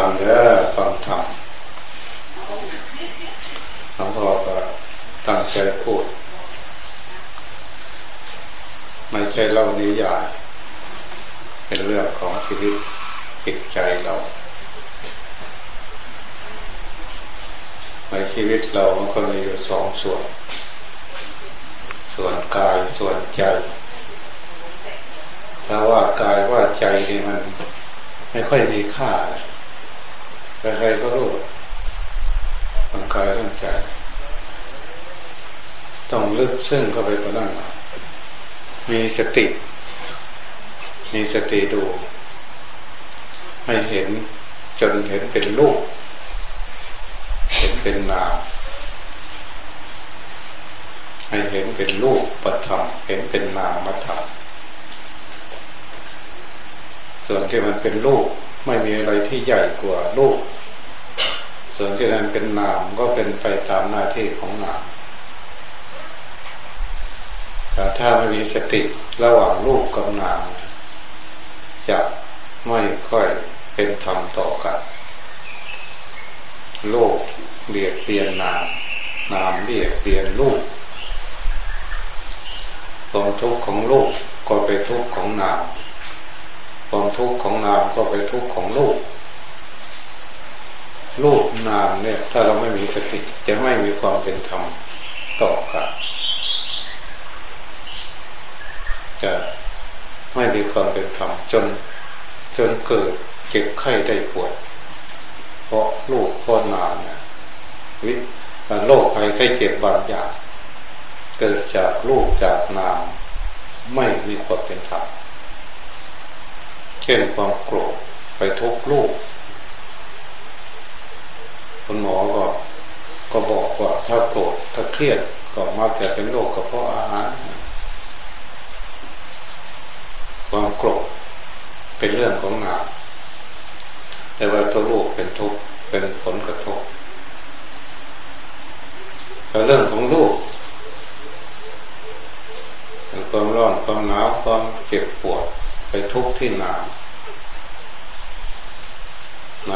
ฟังแล้วฟังธรรมหลวงพ่อก็ตั้งใจพูด ไม่ใช่เล่านิยายเป็นเรื่องของชีวิตจิตใจเราในชีวิตเรามันก็มีอยู่สองส่วน ส่วนกายส่วนใจถ้าว่ากายว่าใจนี่มันไม่ค่อยมีค่า ใครๆก็รู้ร่างกายร่างใจต้องลึกซึ้งเข้าไปกว่านั้นมีสติ มีสติดู ให้เห็นจนเห็นเป็นรูปเห็นเป็นนามให้เห็นเป็นรูปปธรรมเห็นเป็นนามธรรมส่วนที่มันเป็นรูป ไม่มีอะไรที่ใหญ่กว่ารูปส่วนที่นั้นเป็นนามก็เป็นไปตามหน้าที่ของนามแต่ถ้าไม่มีสติระหว่างรูปกับนามจะไม่ค่อยเป็นธรรมต่อกันโลกเบียดเบียนนาม นามเบียดเบียนลูกความทุกข์ของลูกก็ไปทุกข์ของนาม ความทุกข์ของนามก็ไปทุกข์ของลูกลูกนามเนี่ย ถ้าเราไม่มีสติจะไม่มีความเป็นธรรมต่อกันจะไม่มีความเป็นธรรมจน จนเกิดเจ็บไข้ได้ปวด เพราะลูกเพราะนามเนี่ยวิโรคภัยไข้เจ็บบางอย่างเกิดจากลูกจากนาม ไม่มีความเป็นธรรม เช่นความโกรธไปทุกลูกคุณหมอก็ก็บอกว่าถ้าโกรธถ้าเครียดก็มักจะเป็นโรคกระเพาะอาหาร ความโกรธเป็นเรื่องของหนาแต่ว่าตัวลูกเป็นทุกข์เป็นผลกระทบแต่เรื่องของลูกความร้อนความหนาวความเจ็บปวดไปทุกข์ที่หนาน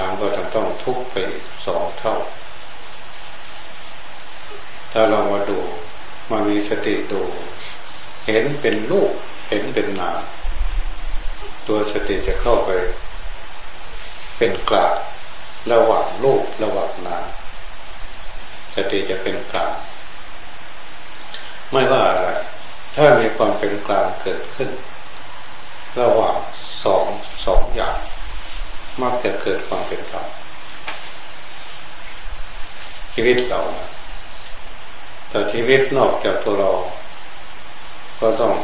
ำก็จะต้องทุกไปสองเท่า ถ้าเรามาดูมามีสติดู เห็นเป็นลูกเห็นเป็นนามตัวสติจะเข้าไป เป็นกลางระหว่างลูกระหว่างนามสติจะเป็นกลางไม่ว่าอะไรถ้ามีความเป็นกลางเกิดขึ้น ระหว่างสองสองอย่าง มักจะเกิดความเป็นธรรมชีวิตเราแต่ชีวิตนอกจากตัวเรา ก็ต้อง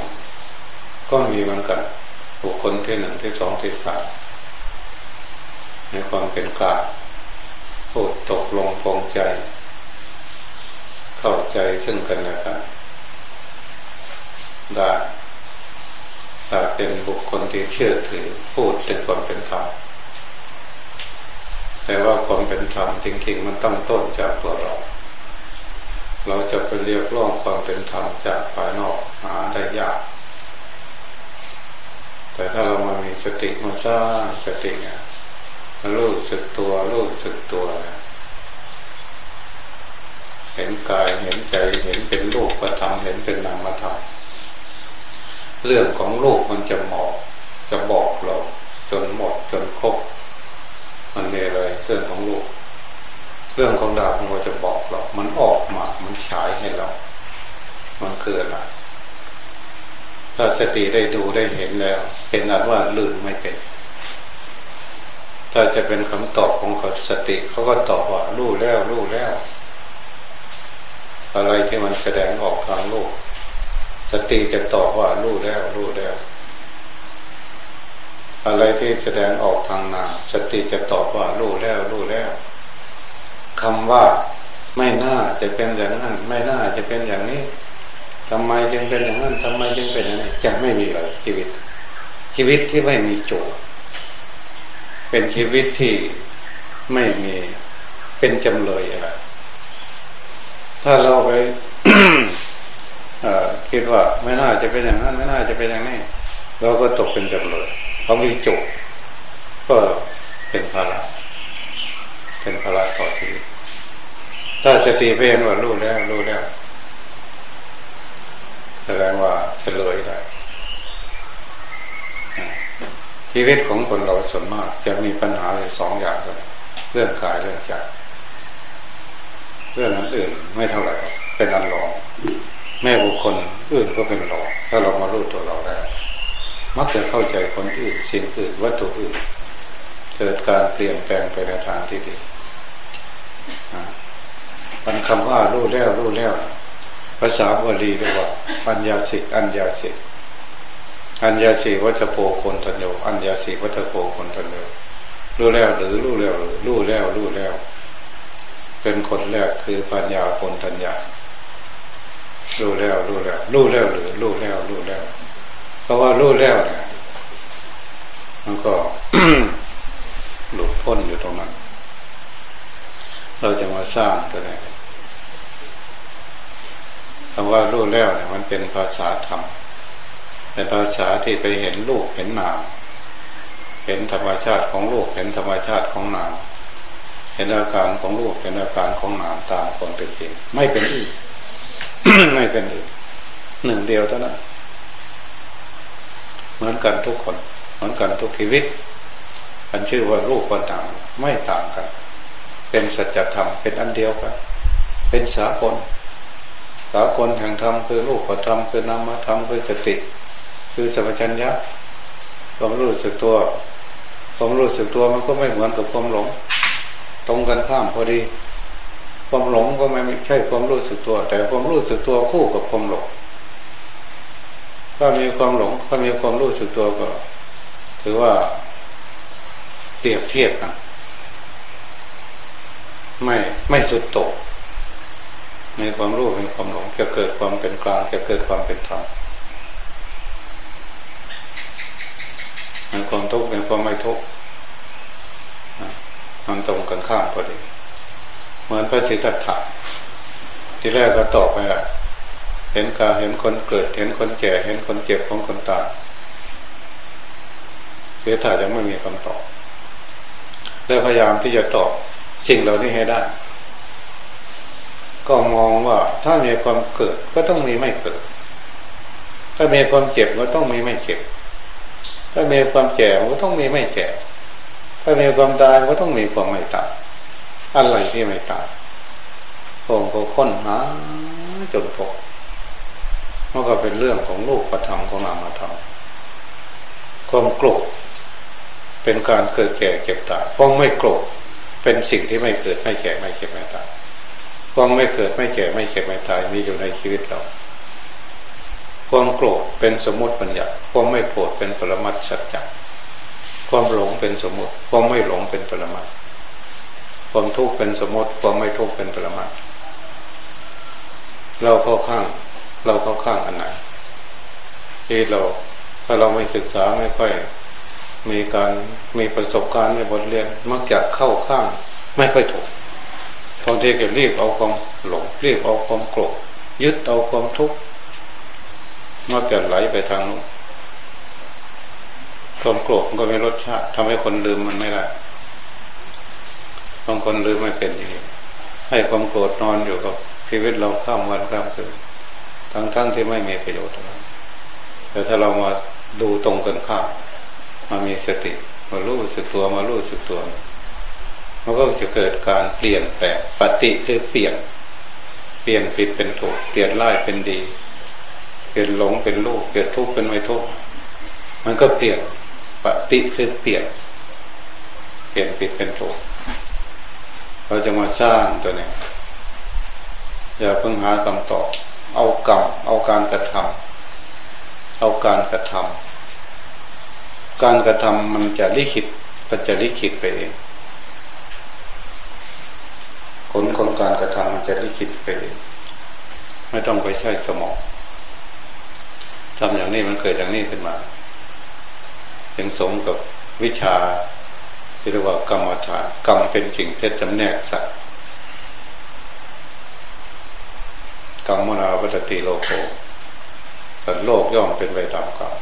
ก็มีเหมือนกันบุคคลที่หนึ่งที่สองที่สามในความเป็นกลางพูดตกลงปองใจ เข้าใจซึ่งกันและกันได้ถ้าเป็นบุคคลที่เชื่อถือพูดถึงความเป็นธรรม แต่ว่าความเป็นธรรมจริงๆมันต้องต้นจากตัวเรา เราจะไปเรียกร้องความเป็นธรรมจากภายนอกหาได้ยาก แต่ถ้าเรามามีสติมาสร้างสติเนี่ยรู้สึกตัวรู้สึกตัว เห็นกายเห็นใจเห็นเป็นรูปประธรรมเห็นเป็นนามธรรมเรื่องของโลกมันจะหมอกจะบอกเราจนหมดจนครบมันมีอะไรเรื่องของลูกเรื่องของดาวของเราจะบอกเรา มันออกมา มันฉายให้เรา มันคืออะไรถ้าส ติได้ดูได้เห็นแล้ว เป็นนั้นว่าลื่นไม่เป็น ถ้าจะเป็นคำตอบของสติเขาก็ตอบว่ารู้แล้วรู้แล้ว อะไรที่มันแสดงออกทางโลกสติจะตอบว่ารู้แล้วรู้แล้ว อะไรที่แสดงออกทางนามสติจะตอบว่ารู้แล้วรู้แล้วคำว่าไม่น่าจะเป็นอย่างนั้น ไม่น่าจะเป็นอย่างนี้ ทำไมจึงเป็นอย่างนั้นทำไมจึงเป็นอย่างนี้จะไม่มีเลยชีวิต ชีวิตที่ไม่มีโจทย์เป็นชีวิตที่ไม่มีเป็นจำเลยอะไรถ้าเราไปคิดว่าไม่น่าจะเป็นอย่างนั้น ไม่น่าจะเป็นอย่างนี้เราก็ตกเป็นจำเลยเพราะมีโจทย์ก็เป็นภาระเป็นภาระต่อชีวิตถ้าสติเป็นว่ารู้แล้วรู้แล้ว แสดงว่าเฉลยได้ชีวิตของคนเราส่วนมากจะมีปัญหาอยู่สองอย่างเลยเรื่องกายเรื่องใจเรื่องนั้นอื่นไม่เท่าไหร่เป็นอันรองแม่บุคคลอื่นก็เป็นรองถ้าเรามารู้ตัวเราได้มักจะเข้าใจคนอื่นสิ่งอื่นวัตถุอื่น เกิดการเปลี่ยนแปลงไปในทางที่ดีมันคำว่ารู้แล้วรู้แล้ว ภาษาบาลีเรียกว่าอัญญาสิกอัญญาสิกอัญญาสีวัชโพคนทันโยอัญญาสีวัชโพคนทันโยรู้แล้วหรือรู้แล้วหรือรู้แล้วรู้แล้ว เป็นคนแรกคือปัญญาคนทัญญารู้แล้วรู้แล้วรู้แล้วหรือรู้แล้วรู้แล้ว เพราะว่ารู้แล้วเนี่ยมันก็หลุดพ้นอยู่ตรงนั้น เราจะมาสร้างก็ได้ คำว่ารู้แล้วเนี่ยมันเป็นภาษาธรรมเป็นภาษาที่ไปเห็นลูกเห็นนาม เห็นธรรมชาติของลูกเห็นธรรมชาติของนาม เห็นอาการของลูกเห็นอาการของนามตามคนเป็นจริงไม่เป็นอื่นไม่เป็นอื่นหนึ่งเดียวเท่านั้นเหมือนกันทุกคน เหมือนกันทุกชีวิตอันชื่อว่ารูปกับนามไม่ต่างกัน เป็นสัจธรรมเป็นอันเดียวกัน เป็นสากลากลแห่งธรรมคือรูปธรรมคือนามธรรมคือสติ คือสัมปชัญญะความรู้สึกตัวความรู้สึกตัวมันก็ไม่เหมือนกับความหลง ตรงกันข้ามพอดี ความหลงก็ไม่ใช่ความรู้สึกตัว แต่ความรู้สึกตัวคู่กับความหลงถ้ามีความหลงถ้ามีความรู้สึกตัวก็ ถือว่าเปรียบเทียบกันไม่ไม่สุดโต่ง มีความรู้มีความหลงจะเกิดความเป็นกลางจะเกิดความเป็นธรรมมีความทุกข์มีความไม่ทุกข์มันตรงกันข้ามพอดี เหมือนพระสิทธัตถะที่แรกก็ตอบไปเห็นกาเห็นคนเกิด เห็นคนแก่เห็นคนเจ็บของคนตายเสียถาจะไม่มีคำตอบ แล้วพยายามที่จะตอบสิ่งเหล่านี้ให้ได้ ก็มองว่าถ้ามีความเกิดก็ต้องมีไม่เกิด ถ้ามีความเจ็บก็ต้องมีไม่เจ็บ ถ้ามีความแก่ก็ต้องมีไม่แก่ ถ้ามีความตายก็ต้องมีความไม่ตายอะไรที่ไม่ตายผมก็ค้นหาจนพบมันก็เป็นเรื่องของลูกประธรรมของนามธรรมความโกรธเป็นการเกิดแก่เก็บตายความไม่โกรธเป็นสิ่งที่ไม่เกิดไม่แก่ไม่เก็บไม่ตาย ความไม่เกิดไม่แก่ไม่เก็บไม่ตายมีอยู่ในชีวิตเรา ความโกรธเป็นสมมติปัญญาความไม่โกรธเป็นปรมัตสัจจ์ความหลงเป็นสมมติ ความไม่หลงเป็นปรมัตความทุกข์เป็นสมมติ ความไม่ทุกข์เป็นปรมัตเราเข้าข้าง เราเข้าข้างอันไหนที่เราถ้าเราไม่ศึกษาไม่ค่อยมีการมีประสบการณ์ในบทเรียนมักจะเข้าข้างไม่ค่อยถูก บางทีก็รีบเอาความหลงรีบเอาความโกรธยึดเอาความทุกข์มักจะไหลไปทางความโกรธมันก็ไม่รสชาติทำให้คนลืมมันไม่ได้บางคนลืมไม่เป็นอย่างนี้ให้ความโกรธนอนอยู่กับชีวิตเราข้ามวันข้ามคืนทั้งๆทที่ไม่มีประโยชน์อะไรแต่ถ้าเรามาดูตรงกันข้ามมามีสติ มารู้สึกตัวมารู้สึกตัว มันก็จะเกิดการเปลี่ยนแปลงปฏิคือเปลี่ยน เปลี่ยนผิดเป็นถูก เปลี่ยนร้ายเป็นดีเกิดหลงเป็นโลกเกิดทุกข์เป็นไม่ทุกข์มันก็เปลี่ยนปฏิคือเปลี่ยน เปลี่ยนผิดเป็นถูก เราจะมาสร้างตัวนี้อย่าเพิ่งหาคำตอบ เอากรรมเอาการกระทำเอาการกระทำการกระทำมันจะลิขิตมันจะลิขิตไปเอง ลของการกระทำมันจะลิขิตไปเองไม่ต้องไปใช้สมองทำอย่างนี้มันเกิดอย่างนี้ขึ้นมาเป็นสมกับวิชาที่เรียกว่ากรรมฐานกรรมเป็นสิ่งที่จำแนกสัตว์กรรมนาวัตติโลโกสัตว์โลกย่อมเป็นไปตามกรรม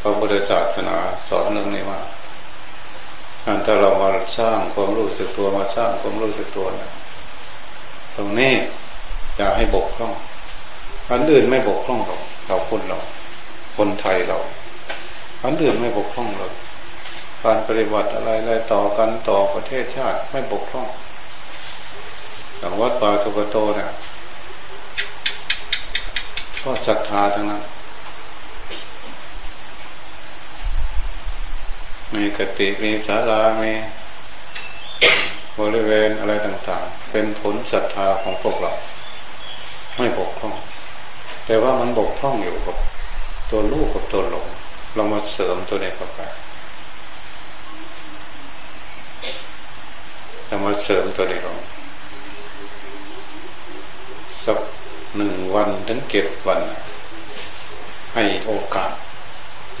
พระพุทธศาสนาสอนเรื่องนี้ว่า ถ้าเรามาสร้างความรู้สึกตัวมาสร้างความรู้สึกตัวนะตรงนี้อย่าให้บกพร่องอันอื่นไม่บกพร่องหรอกเราคนเรา คนไทยเราอันอื่นไม่บกพร่องเลยการปฏิบัติอะไรอะไรต่อกันต่อประเทศชาติไม่บกพร่องอย่างวัดป่าสุกโตเนี่ยก็ศรัทธาทั้งนั้น มีกติมีศาลามีบริเวณอะไรต่างๆ เป็นผลศรัทธาของพวกเรา ไม่บกพร่อง แต่ว่ามันบกพร่องอยู่กับ ตัวลูกกับตัวหลง เรามาเสริมตัวนี้เข้าไปเรามาเสริมตัวนี้ลงสักหนึ่งวันถึงเก็บวัน ให้โอกาส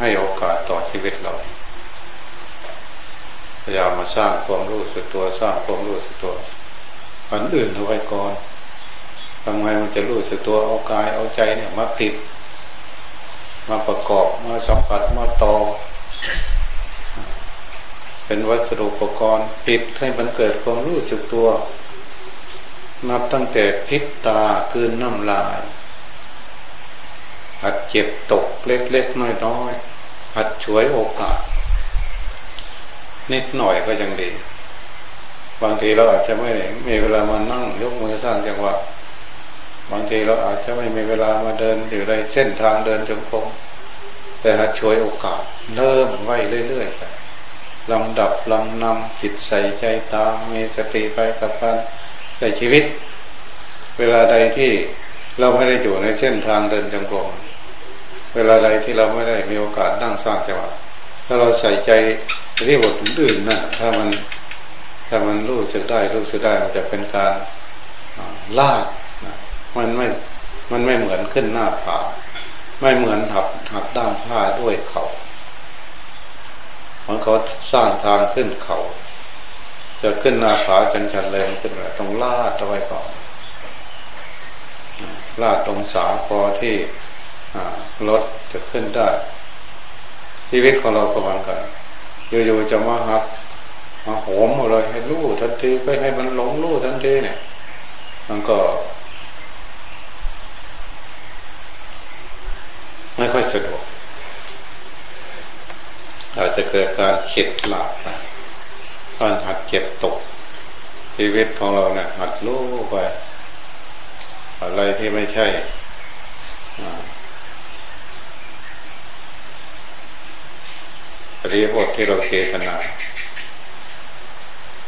ให้โอกาสต่อชีวิตเรา พยายามมาสร้างความรู้สึกตัวสร้างความรู้สึกตัวอันอื่นเอาไว้ก่อนทำไงมันจะรู้สึกตัวเอากายเอาใจเนี่ยมาติดมาประกอบมาสัมผัสมาต่อ เป็นวัสดุอุปกรณ์ปิดให้มันเกิดความรู้สึกตัว นับตั้งแต่พิษตาคืนน้ำลายหัดเจ็บตกเล็กๆน้อยๆหัดช่วยโอกาส นิดหน่อยก็ยังดี บางทีเราอาจจะไม่มีเวลามานั่งยกมือสร้างจังหวะบางทีเราอาจจะไม่มีเวลามาเดินอยู่ในเส้นทางเดินจงกรมแต่หัดช่วยโอกาส เริ่มไว้เรื่อยๆไปลำดับลำนำจิตใส่ใจตามมีสติไปกับการใส่ชีวิต เวลาใดที่เราไม่ได้อยู่ในเส้นทางเดินจงกรมเวลาใดที่เราไม่ได้มีโอกาสนั่งสร้างจังหวะถ้าเราใส่ใจ ที่บทอื่นนะถ้ามันถ้ามันรู้สึกได้รู้สึกได้มันจะเป็นการลากมันไม่มันไม่เหมือนขึ้นหน้าผาไม่เหมือนหับหักด้ามผ้าด้วยเขามันเขาสร้างทางขึ้นเขา จะขึ้นหน้าผาชันชันเลยขึ้นไปต้องลาดเอาไว้ก่อนลาดตรงสาพอที่รถจะขึ้นได้ชีวิตของเราก็เหมือนกัน อยู่ๆจะมาหักมาโหมอะไรให้รู้ทันทีไปให้มันหลงรู้ทันทีเนี่ย มันก็ ไม่ค่อยสะดวกอาจจะเกิดการเข็ดหลาบการหัดเก็บตก ชีวิตของเราเนี่ยหัดรู้ไป อะไรที่ไม่ใช่ รีบทที่เราเจตนา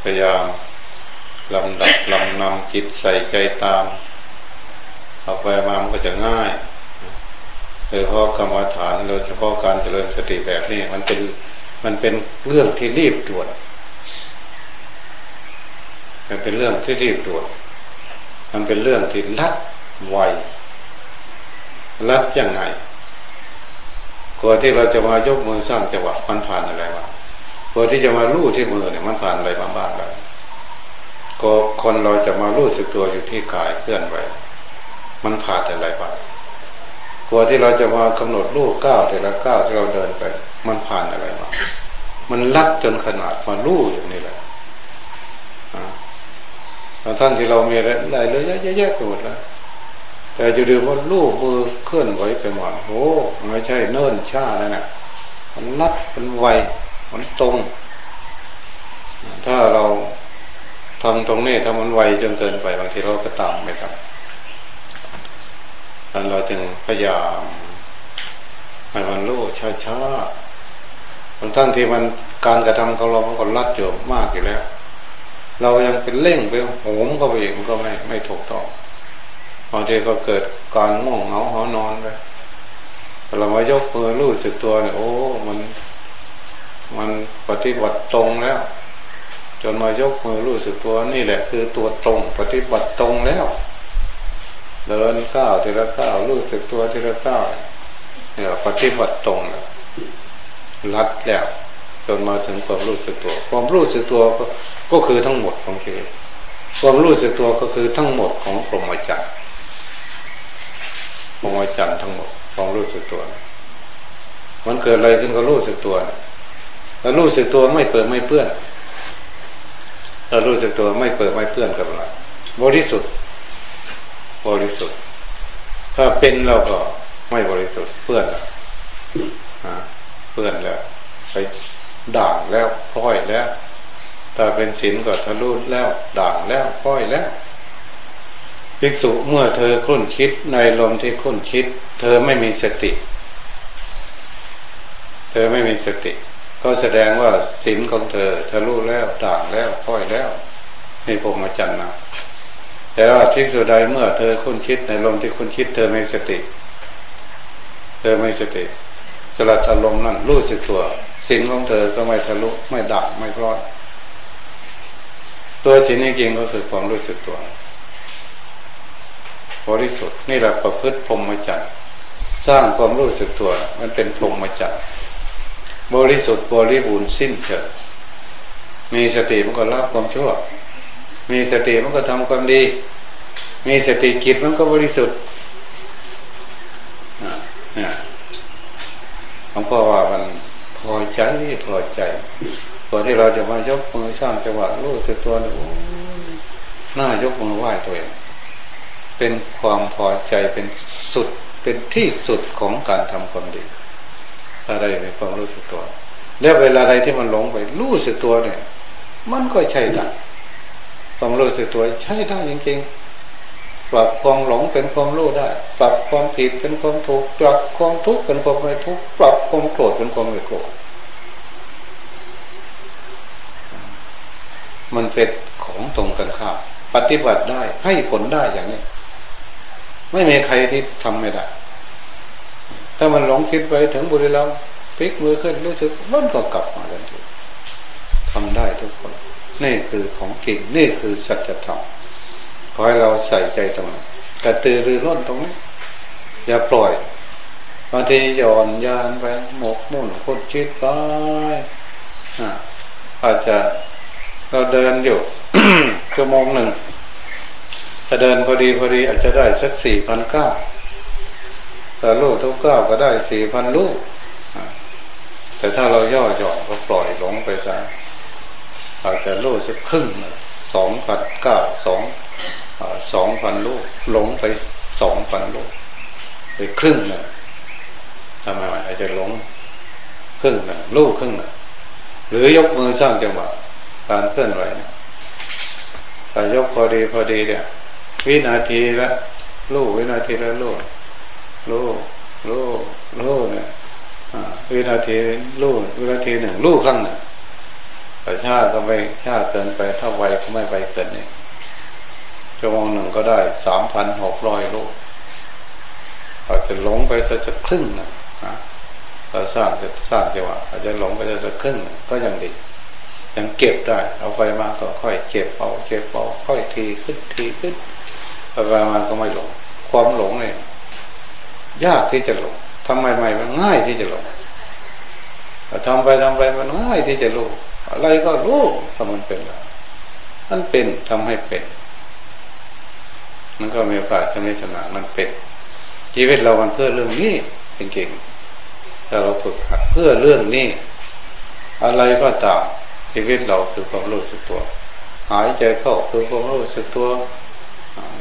พยายามลำดับลำนำจิตใส่ใจตาม เอาไปมามันก็จะง่ายโดยเฉพาะกรรมฐานโดยเฉพาะการเจริญสติแบบนี้มันเป็นมันเป็นเรื่องที่รีบด่วนมันเป็นเรื่องที่รีบด่วนมันเป็นเรื่องที่ลัดไวลัดยังไง ก่อนที่เราจะมายกมือสร้างจังหวะมันผ่านอะไรวะก่อนที่จะมาลู่ที่มือเนี่ยมันผ่านอะไรบ้างๆแล้วก็คนเราจะมาลู่สึกตัวอยู่ที่กายเคลื่อนไหวมันผ่านอะไรบ้างกลัวที่เราจะมากำหนดลูกก้าวแต่ละก้าวที่เราเดินไป มันผ่านอะไรมา มันลัดจนขนาดมาลู่อย่างนี้แหละท่านที่เรามีอะไรเลยเยอะๆไปหมดแล้ว แต่จะดูว่าลูกมือเคลื่อนไหวไปหมดโอ้ไม่ใช่เนิ่นช้าแล้วนะมันลัดมันไวมันตรง ถ้าเราทำตรงนี้ถ้ามันไวจนเกินไปบางทีเราก็ตามไม่ทันนั้นเราจึงพยายามให้มันรู้ช้าๆบางท่านที่มันการกระทำของเรามันก็ลัดอยู่มากอยู่แล้ว เรายังเป็นเร่งไปโหมเข้าไปอีกมันก็ไม่ไม่ถูกต้อง บางทีก็เกิดการง่วงเหงาหอนอนไปเรามายกมือรู้สึกตัวเนี่ยโอ้ มัน มันปฏิบัติตรงแล้ว จนมายกมือรู้สึกตัวนี่แหละ คือตัวตรง ปฏิบัติตรงแล้ว เดินก้าวทีละก้าวรู้สึกตัวทีละก้าวเนี่ยปฏิบัติตรงรัดแล้วจนมาถึงความรู้สึกตัว ความรู้สึกตัวก็ก็คือทั้งหมดของชีวิตความรู้สึกตัวก็คือทั้งหมดของพรหมจรรย์ พรหมจรรย์ทั้งหมดความรู้สึกตัว มันเกิดอะไรขึ้นก็รู้สึกตัวแล้วรู้สึกตัวไม่เปิดไม่เปื้อนเรารู้สึกตัวไม่เปิดไม่เปื้อนกับอะไรบริสุทธิ์ บริสุทธิ์ ถ้าเป็นเราก็ไม่บริสุทธิ์เพื่อนละเพื่อนแล้วไปด่างแล้วพ้อยแล้ว ถ้าเป็นศีลก็ทะลุแล้ว ด่างแล้วพ้อยแล้ว ภิกษุเมื่อเธอคุ้นคิดในลมที่คุ้นคิด เธอไม่มีสติ เธอไม่มีสติ ก็แสดงว่าศีลของเธอทะลุแล้วด่างแล้วพ้อยแล้วนี่ผมมาจันนะแต่ว่าภิกษุใดเมื่อเธอคุ้นคิดในลมที่คุ้นคิด เธอไม่สติ เธอไม่สติ สลัดอารมณ์นั่นรู้สึกตัวศีลของเธอก็ไม่ทะลุไม่ด่างไม่พลอยตัวศีลจริงก็คือความรู้สึกตัว บริสุทธิ์นี่แหละประพฤติพรหมจรรย์สร้างความรู้สึกตัว มันเป็นพรหมจรรย์บริสุทธิ์บริบูรณ์สิ้นเชิงมีสติมันก็ละความชั่ว มีสติมันก็ทำความดี มีสติจิตมันก็บริสุทธิ์นี่หลวงพ่อว่ามันพอใจพอใจพอที่เราจะมายกมือสร้างจังหวะรู้สึกตัวนี่น่ายกมือไหว้ตัวเอง เป็นความพอใจเป็นสุดเป็นที่สุดของการทำความดีอะไรในความรู้สึกตัว แล้วเวลาใดที่มันหลงไปรู้สึกตัวเนี่ย มันก็ใช่ได้ความรู้สึกตัวใช่ได้จริงๆปรับความหลงเป็นความรู้ได้ ปรับความผิดเป็นความถูกปรับความทุกข์เป็นความไม่ทุกข์ปรับความโกรธเป็นความไม่โกรธมันเป็นของตรงกันข้ามปฏิบัติได้ให้ผลได้อย่างนี้ ไม่มีใครที่ทำไม่ได้ ถ้ามันหลงคิดไปถึงบุรีรัมพลิกมือขึ้นรู้สึกมันก็กลับมาทันทีทำได้ทุกคน นี่คือของจริงนี่คือสัจธรรมขอให้เราใส่ใจตรงนี้กระตือรือร้นตรงนี้ อย่าปล่อยบางทีหย่อนยานไปหมกมุ่นคนคิดไปอาจจะเราเดินอยู่ชั่วโมงหนึ่ง ถ้าเดินพอดีพอดีอาจจะได้สักสี่พันเก้าแต่ลูกทุกเก้าก็ได้สี่พันลูกแต่ถ้าเราย่อหย่อนก็ปล่อยหลงไปซะอาจจะลูกสักครึ่งสองพันเก้าสองสองพันลูกหลงไปสองพันลูกไปครึ่งหนึ่งทำไมอาจจะหลงครึ่งหนึ่งลูกครึ่งหนึ่งหรือยกมือสร้างจังหวะการเคลื่อนไหวแต่ยกพอดีพอดีเนี่ย วินาทีละลูกวินาทีละลูกลูกลูกลูกเนี่ยวินาทีลูกวินาทีหนึ่งลูกครั้งหนึ่งแต่ชาก็ไม่ชาเกินไปถ้าไวก็ไม่ไวเกินนี่ชั่วโมงหนึ่งก็ได้สามพันหกร้อยลูกอาจจะหลงไปสักครึ่งนะถ้าสร้างจะสร้างจังหวะอาจจะหลงไปสักครึ่งก็ยังดียังเก็บได้ เอาไปมาก็ค่อยเก็บเอาเก็บเอาค่อยทีขึ้นทีขึ้น ไปมาก็ไม่หลง ความหลงเนี่ยยากที่จะหลงทำไมไม่มันง่ายที่จะหลงทำไปทำไปมันง่ายที่จะรู้อะไรก็รู้ถ้ามันเป็นมันเป็นทำให้เป็น มันก็มีโอกาสจะไม่ชนะมันเป็นชีวิตเรามันเพื่อเรื่องนี้จริงๆถ้าเราฝึกหัดเพื่อเรื่องนี้ อะไรก็ตามชีวิตเราคือความรู้สึกตัว หายใจเข้าคือความรู้สึกตัว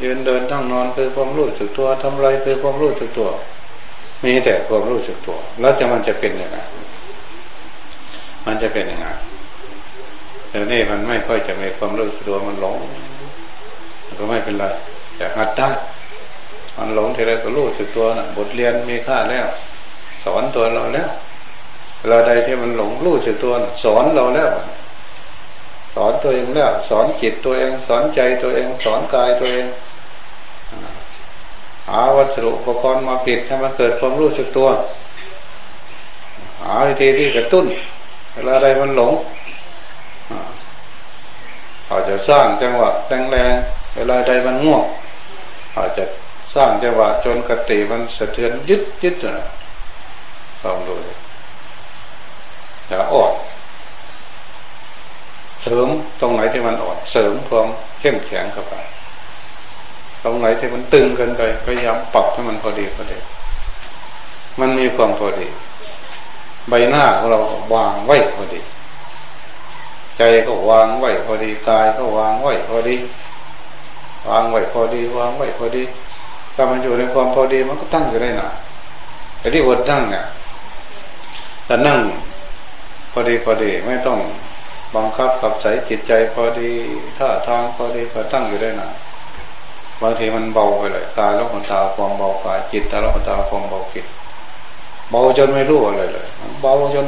ยืนเดินนั่งนอนคือความรู้สึกตัวทำอะไรคือความรู้สึกตัว มีแต่ความรู้สึกตัว แล้วจะมันจะเป็นยังไงมันจะเป็นยังไงแต่นี่มันไม่ค่อยจะมีความรู้สึกตัวมันหลงก็ไม่เป็นไรแต่หัดได้มันหลงทีไรก็รู้สึกตัวนะบทเรียนมีค่าแล้ว สอนตัวเราแล้วเวลาใดที่มันหลงรู้สึกตัวสอนเราแล้ว สอนตัวเองแล้วสอนจิตตัวเอง สอนใจตัวเอง สอนกายตัวเองหาวัสดุอุปกรณ์มาปิดให้มันเกิดความรู้สึกตัว หาวิธีที่กระตุ้นเวลาใดมันหลงอาจจะสร้างจังหวะแรงๆเวลาใดมันง่วงอาจจะสร้างจังหวะจนกติมันสะเทือนยึดยึดนะลองดูอย่าอด เสริมตรงไหนที่มันอ่อนเสริมความเข้มแข็งเข้าไปตรงไหนที่มันตึงเกินไปพยายามปรับให้มันพอดีพอดีมันมีความพอดี ใบหน้าของเราวางไว้พอดี ใจก็วางไว้พอดีกายก็วางไว้พอดี วางไว้พอดี วางไว้พอดีถ้ามันอยู่ในความพอดีมันก็ตั้งอยู่ได้นานแต่ที่อดนั่งเนี่ยแต่นั่งพอดีพอดีไม่ต้อง บังคับกับใสจิตใจพอดีท่าทางพอดีก็ตั้งอยู่ได้นานบางทีมันเบาไปเลยกายแล้วมันตาความเบากายจิตตาแล้วมันตาความเบาจิตเบาจนไม่รู้อะไรเลยเบาจน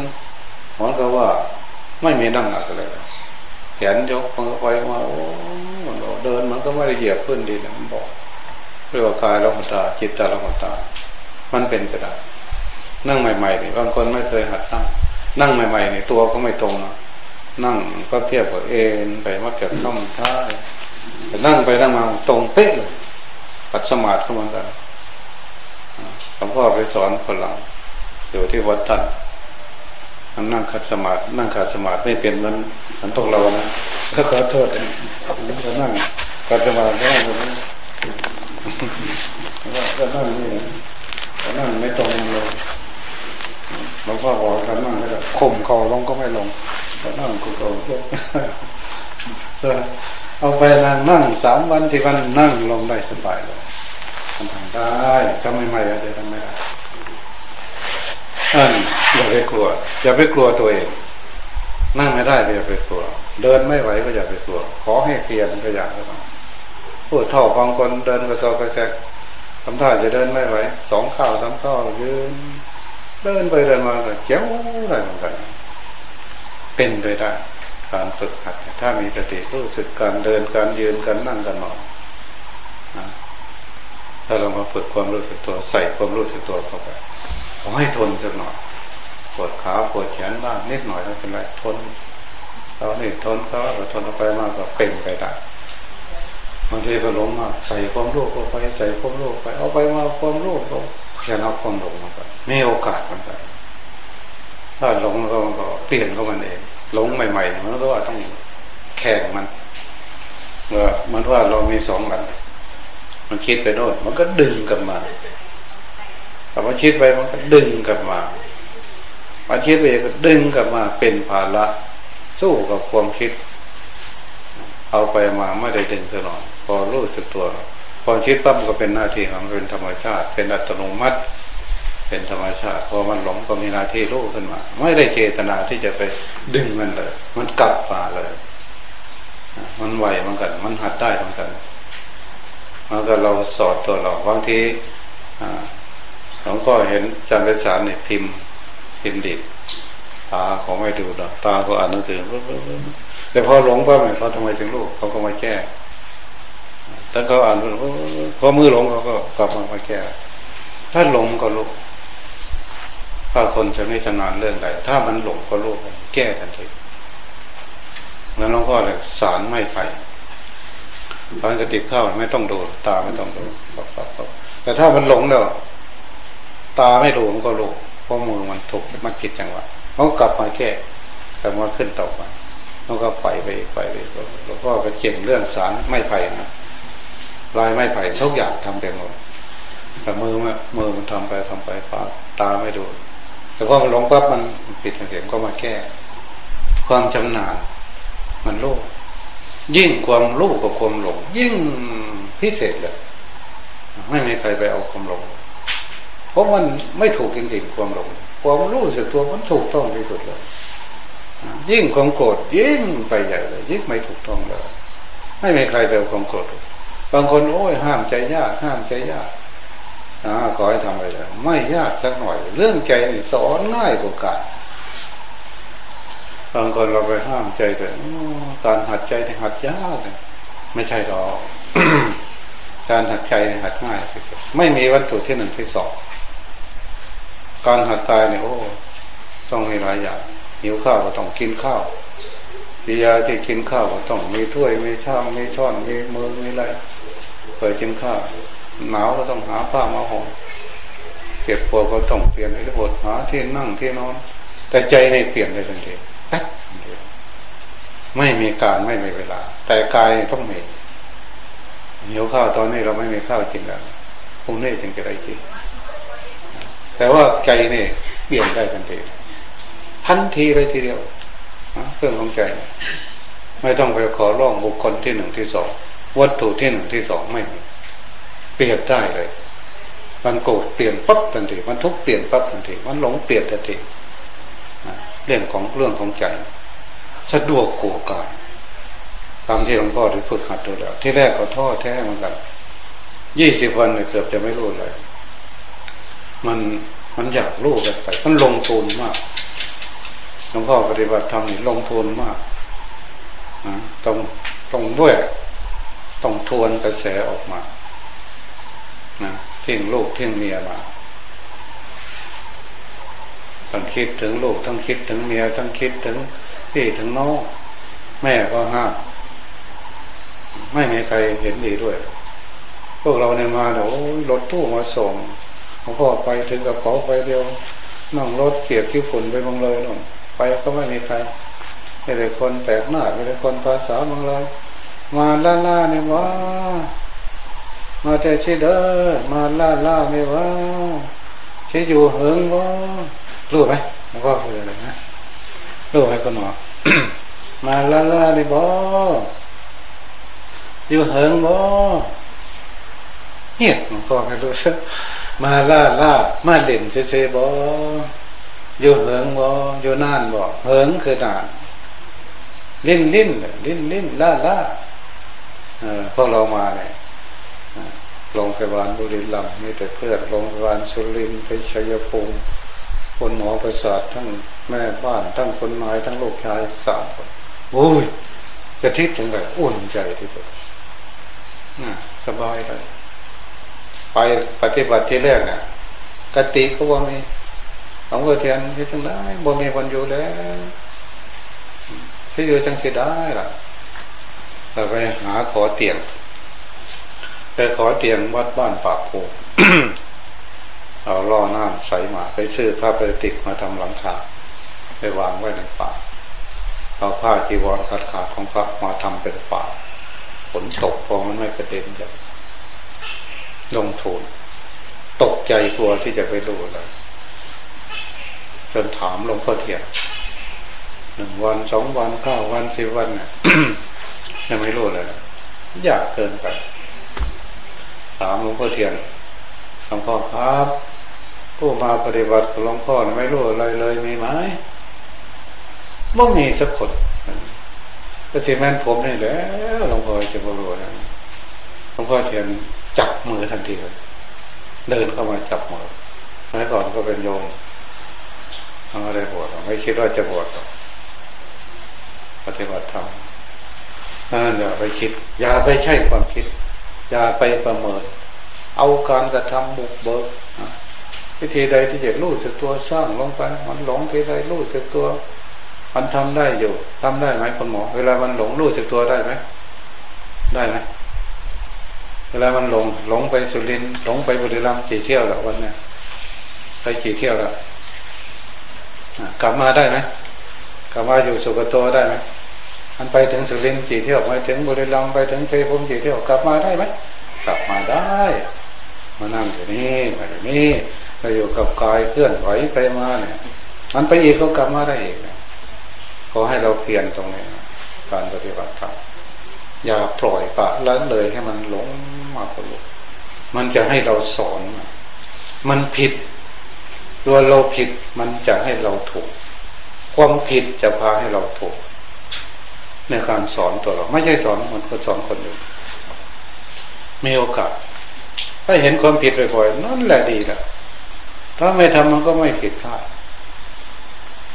เหมือนกับว่าไม่มีนั่งหนักอะไรแขนยกมือไปมาโอ้เดินมันก็ไม่ได้เหยียบพื้นดินมันบอกเรียกว่ากายแล้วมันตาจิตตาแล้วมันตา มันเป็นไปได้นั่งใหม่ๆนี่บางคนไม่เคยหัดนั่งนั่งใหม่ๆนี่ตัวก็ไม่ตรงนะ นั่งก็เทียบกับเอ็นไปว่าเกิดข้ามท้ายแต่นั่งไปนั่งมาตรงเป๊ะเลยปัดสมาธิเข้ามากันหลวงพ่อไปสอนคนหลังอยู่ที่วัดท่านนั่งขัดสมาธินั่งขัดสมาธิไม่เป็นมันมันต้องเรานะถ้าขอโทษก็นั่งขัดสมาธิก็นั่งก็นั่งนี่ก็นั่งไม่ตรงเลยหลวงพ่อบอกกันนั่งก็ข่มคอลงก็ไม่ลง นั่งกูโตเอาไปนั่งนั่งสามวันสี่วันนั่งลงได้สบายเลยทำได้ทำไม่ไม่ได้ทำไม่ได้อันอย่าไปกลัว อย่าไปกลัวตัวเอง นั่งไม่ได้ก็อย่าไปกลัว เดินไม่ไหวก็อย่าไปกลัว ขอให้เปลี่ยนก็อย่างก็ต้องพูดท่อบางคนเดินกระซอกระแซกทำท่าจะเดินไม่ไหวสองข้าวสามข้าวยืนเดินไปเดินมาก็เจ้าอะไรเหมือนกัน เป็นไปได้การฝึกหัดถ้ามีสติรู้สึกการเดินการยืนการนั่งการนอนะถ้าเรามาฝึกความรู้สึกตัวใส่ความรู้สึกตัวเข้าไปขอให้ทนสักหน่อยปวดขาปวดแขนบ้างนิดหน่อยไม่เป็นไรทนเราเนี่ทนเขาเราทนไปมากก็เป็นไปได้บางทีก็หลงมากใส่ความรู้เข้าไปใส่ความรู้ไปเอาไปมาความรู้เราแค่นับความหลงมาไปมีโอกาสมันไป ถ้าหลงเราก็เปลี่ยนเข้ามันเองหลงใหม่ๆมันก็ว่าต้องแข่งมันเมื่อมันว่าเรามีสองหลังมันคิดไปโน่นมันก็ดึงกลับมาแต่มันคิดไปมันก็ดึงกลับมามันคิดไปก็ดึงกลับมาเป็นภาระสู้กับความคิด เอาไปมาไม่ได้ดึงตลอดพอรู้สึกตัวความคิดปั๊บก็เป็นหน้าที่ของเป็นธรรมชาติ เป็นอัตโนมัติ เป็นธรรมชาติพอมันหลงก็มีหน้าที่รู้ขึ้นมา ไม่ได้เจตนาที่จะไปดึงมันเลย มันกลับมาเลย มันไหวเหมือนกัน มันหัดได้เหมือนกันมันก็เราสอนตัวเราบางทีหลวงก็เห็นจันทร์สารเนี่ยพิมพ์พิมพ์ดิบตาเขาไม่ดูหรอกตาเขาอ่านหนังสือแต่พอหลงไปไหมเขาทำไมถึงรู้เขาก็มาแก้ถ้าเขาอ่านพอมือหลงเขาก็กลับมามาแก้ ถ้าหลงก็รู้ ถ้าคนจะไม่ชำนาญเรื่องใดถ้ามันหลงก็รู้แก้ทันทีแล้วน้องพ่อเลยสารไม่ไฟตอนกระติกข้าวไม่ต้องดูตาไม่ต้องดูแต่ถ้ามันหลงแล้วตาไม่ดูมันก็รู้เพราะมือมันถูกมันคิดจังหวะเขากลับมาแก้กลับมาขึ้นต่อไปเขาก็ไปไปไปไปหลวงพ่อก็เขียนเรื่องสารไม่ไผ่นะลายไม่ไผ่ทุกอย่างทำเป็นหมดแต่มือมือมันทำไปทำไปปาตาไม่ดู แต่พอมันหลงปั๊บมันปิดมันเห็นก็มาแก้ ความชำนาญมันโลกยิ่งความรู้กับความหลง ยิ่งพิเศษเลยไม่มีใครไปเอาความหลง เพราะมันไม่ถูกจริงๆความหลง ความรู้สึกตัวมันถูกต้องที่สุดเลยยิ่งความโกรธยิ่งไปใหญ่เลย ยิ่งไม่ถูกต้องเลย ไม่มีใครไปเอาความโกรธบางคนโอ้ยห้ามใจยากห้ามใจยาก อ่าขอให้ทำไปเลยไม่ยากสักหน่อย เรื่องใจนี่สอนง่ายกว่าการบางคนเราไปห้ามใจแต่การหัดใจที่หัดยากไม่ใช่หรอกการหัดใจหัดง่ายไม่มีวัตถุที่หนึ่งที่สองการหัดกายเนี่ยโอ้ต้องมีหลายอย่างหิวข้าวก็ต้องกินข้าวปิยาที่กินข้าวก็ต้องมีถ้วยมีชามมีช้อนมีมือมีอะไรเปิดกินข้าว หนาวก็ต้องหาผ้ามาห่มเก็บปวดก็ต้องเปลี่ยนอิริบทหาที่นั่งที่นอน แต่ใจในเปลี่ยนได้ทันทีแป๊บไม่มีการไม่มีเวลา แต่กายต้องมีหิวข้าวตอนนี้เราไม่มีข้าวกินแล้วพรุ่งนี้จึงจะได้กินแต่ว่าใจนี่เปลี่ยนได้ทันทีทันทีเลยทีเดียวเรื่องของใจ ไม่ต้องไปขอร้องบุคคลที่หนึ่งที่สองวัตถุที่หนึ่งที่สองไม่มี เปลี่ยนได้เลย มันโกรธเปลี่ยนปั๊บทันทีมันทุกข์เปลี่ยนปั๊บทันทีมันหลงเปลี่ยนทันทีเรื่องของเรื่องของใจ สะดวกกว่าการตามที่หลวงพ่อได้ฝึกหัดดูแล้ว ที่แรกก็ท้อแท้เหมือนกันยี่สิบวันเกือบจะไม่รู้เลย มันมันอยากรู้แบบไปมันลงทุนมากหลวงพ่อปฏิบัติธรรมนี่ลงทุนมากต้องต้องด้วย ต้องทวนกระแสออกมา นะทิ้งลูกทิ้งเมียมาต้องคิดถึงลูกต้องคิดถึงเมียต้องคิดถึงพี่ถึงน้องแม่ก็ห้ามไม่มีใครเห็นดีด้วย พวกเราเนี่ยมาเดี๋ยวรถตู้มาส่งหลวงพ่อไปถึงกับเขาไปเดียวนั่งรถเกียกขี้ฝุ่นไปบางเลยนู่นไปก็ไม่มีใครไม่ได้คนแปลกหน้าไม่ได้คนภาษาบางเลยมาล่าล่าเนี่ยว่า มาแต่ชิเดอมาล่าล่าเนี่ว่าชิอยู่เหิงว่ารู้ไหมหลวงพ่ออะไรนะรู้ไหมคนหมอมาล่าล่าเนี่บ่อยู่เหิงบ่เงียบหลวงพ่อไม่รู้สึกมาล่าล่ามาเด่นเซเซบ่อยู่เหิงบ่อยู่นานบ่เหิงคือนานลิ้นลิ้นลิ้นลิ้นล่าล่าเออพวกเรามาเนี่ย โรงพยาบาลบุรีรัมย์มีแต่เพื่อนโรงพยาบาลสุรินทร์ไปชัยภูมิคนหมอประสาททั้งแม่บ้านทั้งคนนายทั้งลูกชายสามคนโอ้ยกระทิดถึงแบบอุ่นใจที่สุดสบายเลยไปปฏิบัติที่แรกเนี่ยกติก็ว่ามีของเทียนที่ทั้งได้บ่มีวันอยู่แล้วที่อยู่จังสิได้ล่ะเราไปหาขอเตียง ไปขอเตียงวัดบ้านปากโพเอาล่อน้ำใสมาไปซื้อผ้าปติกมาทำหลังคาไปวางไว้ในป่าเอาผ้าจีวรขาดขาดของพระมาทำเป็นป่าฝนตกพอมันไม่กระเด็นจะลงทุนตกใจกลัวที่จะไปดูเลยจนถามหลวงพ่อเทียนหนึ่งวันสองวันเก้าวันสิบวันเนี่ยยังไม่รู้เลยอยากเกินไป ถามหลวงพ่อเทียนหลวงพ่อครับผู้มาปฏิบัติหลวงพ่อไม่รู้อะไรเลยมีไหมไม่มีสักคนก็สิแม่นผมนี่แหละหลวงพ่อจะบรู้นะหลวงพ่อเทียนจับมือทันทีเลยเดินเข้ามาจับมือเมื่อก่อนก็เป็นโยมทำอะไรบวชไม่คิดว่าจะบวชปฏิบัติธรรมนั่นอย่าไปคิด อย่าไปใช่ความคิด อย่าไปประเมิน เอาการกระทำบุกเบิกวิธีใดที่จะรู้สึกตัวสร้างลงไป มันหลงที่ใดรู้สึกตัว มันทำได้อยู่ทำได้ไหมคุณหมอ เวลามันหลงรู้สึกตัวได้ไหมได้ไหมเวลามันหลงหลงไปสุรินหลงไปบุรีรัมย์กี่เที่ยวแล้ววันนี้ไปกี่เที่ยวแล้วกลับมาได้ไหมกลับมาอยู่สุกโตได้ไหม มันไปถึงสุรินทร์กี่เที่ยวไปถึงบุรีรัมย์ไปถึงเพชรภูมิกี่เที่ยวกลับมาได้ไหมกลับมาได้ มานั่งอยู่นี่มาอยู่นี่มาอยู่กับกายเคลื่อนไหวไปมาเนี่ย มันไปอีกก็กลับมาได้อีกนะขอให้เราเปลี่ยนตรงนี้การปฏิบัติธรรมอย่าปล่อยปะละเลยให้มันหลงมากกว่าลูกมันจะให้เราสอน มันผิด ตัวเราผิดมันจะให้เราถูก ความผิดจะพาให้เราถูก ในการสอนตัวเรา ไม่ใช่สอนมันคนสอนคนอื่นมีโอกาส ถ้าเห็นความผิดบ่อยๆนั่นแหละดีละถ้าไม่ทำมันก็ไม่ผิดพลาด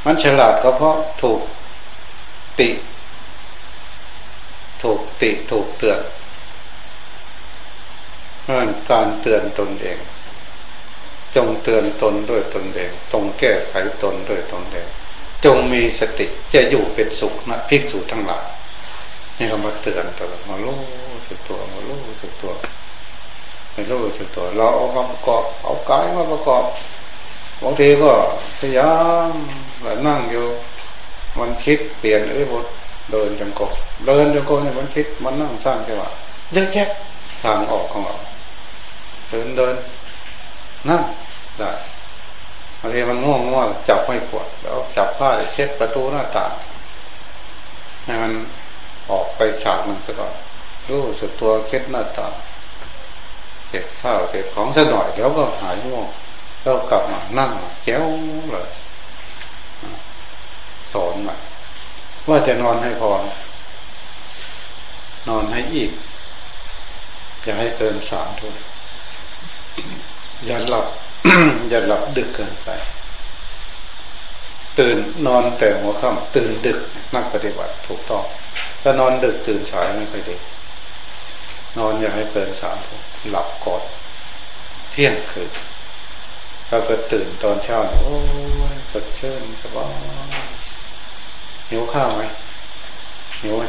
มันฉลาดก็เพราะถูกติ ถูกติถูกเตือนนั่นการเตือนตนเอง จงเตือนตนด้วยตนเองจงแก้ไขตนด้วยตนเอง จงมีสติจะอยู่เป็นสุขนะภิกษุทั้งหลายนี่ก็มาเตือนตลอดมาลู้สึกตัวมาลู้สึกตัวมาลู้สึกตัว เราเอามาประกอบ เอากายมาประกอบบางทีก็พยายามแบบนั่งอยู่ มันคิดเปลี่ยนเอ้ยบทเดินจงกบเดินจงกบเนี่ยมันคิดมันนั่งสร้างจังหวะเยอะแยะทางออกของเราเดินเดินนั่ง ทีมันง่วงง่วงจับไม่ปวดแล้วจับผ้าเช็ดประตูหน้าต่างให้มันออกไปฉากมันซะก่อนรู้สึกตัวเช็ดหน้าต่างเก็บข้าวเก็บของสักหน่อยแล้วก็หายง่วงแล้วกลับมานั่งแก้วเลยสอนมาว่าจะนอนให้พอนอนให้อีกอย่าให้เกินสามทุ่มอย่าหลับ อย่าหลับดึกเกินไป ตื่นนอนแต่หัวค่ำตื่นดึกนักปฏิบัติถูกต้องถ้านอนดึกตื่นสายไม่ค่อยดีนอนอย่าให้เกินสามทุ่มหลับก่อนเที่ยงคืนเราก็ตื่นตอนเช้าโอ้ยสดชื่นสบายหิวข้าวไหมหิวไหม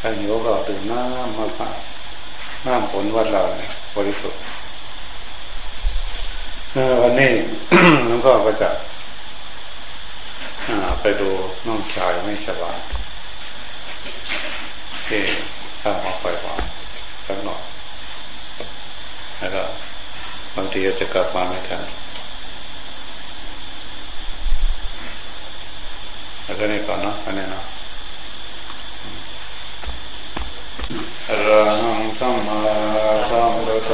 ถ้าหิวก็ตื่นน้ำมากๆน้ำผลวัดเราเนี่ยบริสุทธิ์ วันนี้หลวงพ่อก็จะไปดูน้องชายไม่สบายที่ข้ามาคอยหวานสักหน่อยแล้วก็บางทีจะกลับมาไม่ทันแล้วก็นี่ก่อนเนาะอันนี้เนาะอรหังสัมมาสัมพุทโธ